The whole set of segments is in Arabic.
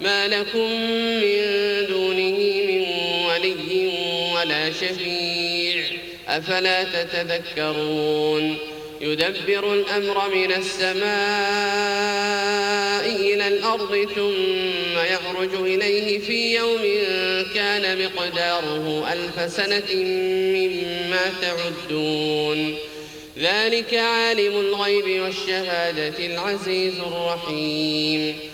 ما لكم من دونه من ولي ولا شفيع. أفلا تتذكرون؟ يدبر الأمر من السماء إلى الأرض ثم يعرج إليه في يوم كان مقداره ألف سنة مما تعدون. ذلك عالم الغيب والشهادة العزيز الرحيم.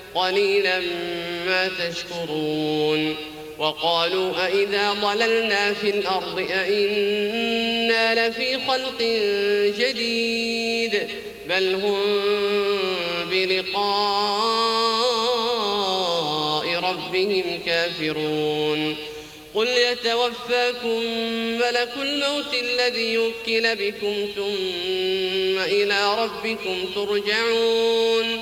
قليلا ما تشكرون. وقالوا أئذا ضللنا في الأرض أئنا لفي خلق جديد. بل هم بلقاء ربهم كافرون. قل يتوفاكم ملك الموت الذي يوكل بكم ثم إلى ربكم ترجعون.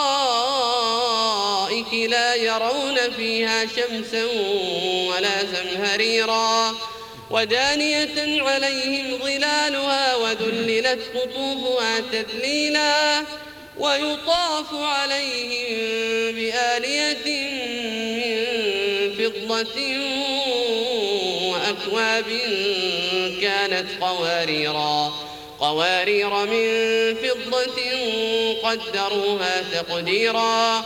لا يرون فيها شمسا ولا زمهريرا. ودانية عليهم ظلالها وذللت قطوفها تذليلا. ويطاف عليهم بآلية من فضة وأكواب كانت قواريرا. قوارير من فضة قدروها تقديرا.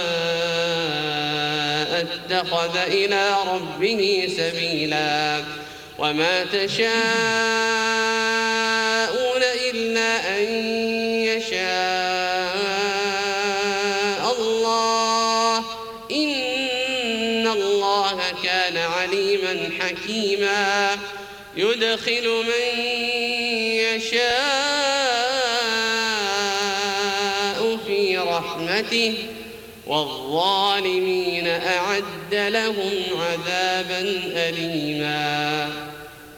اتخذ إلى ربه سبيلا. وما تشاءون إلا أن يشاء كان عليما حكيما. يدخل من يشاء في رحمته والظالمين أعد لهم عذابا أليما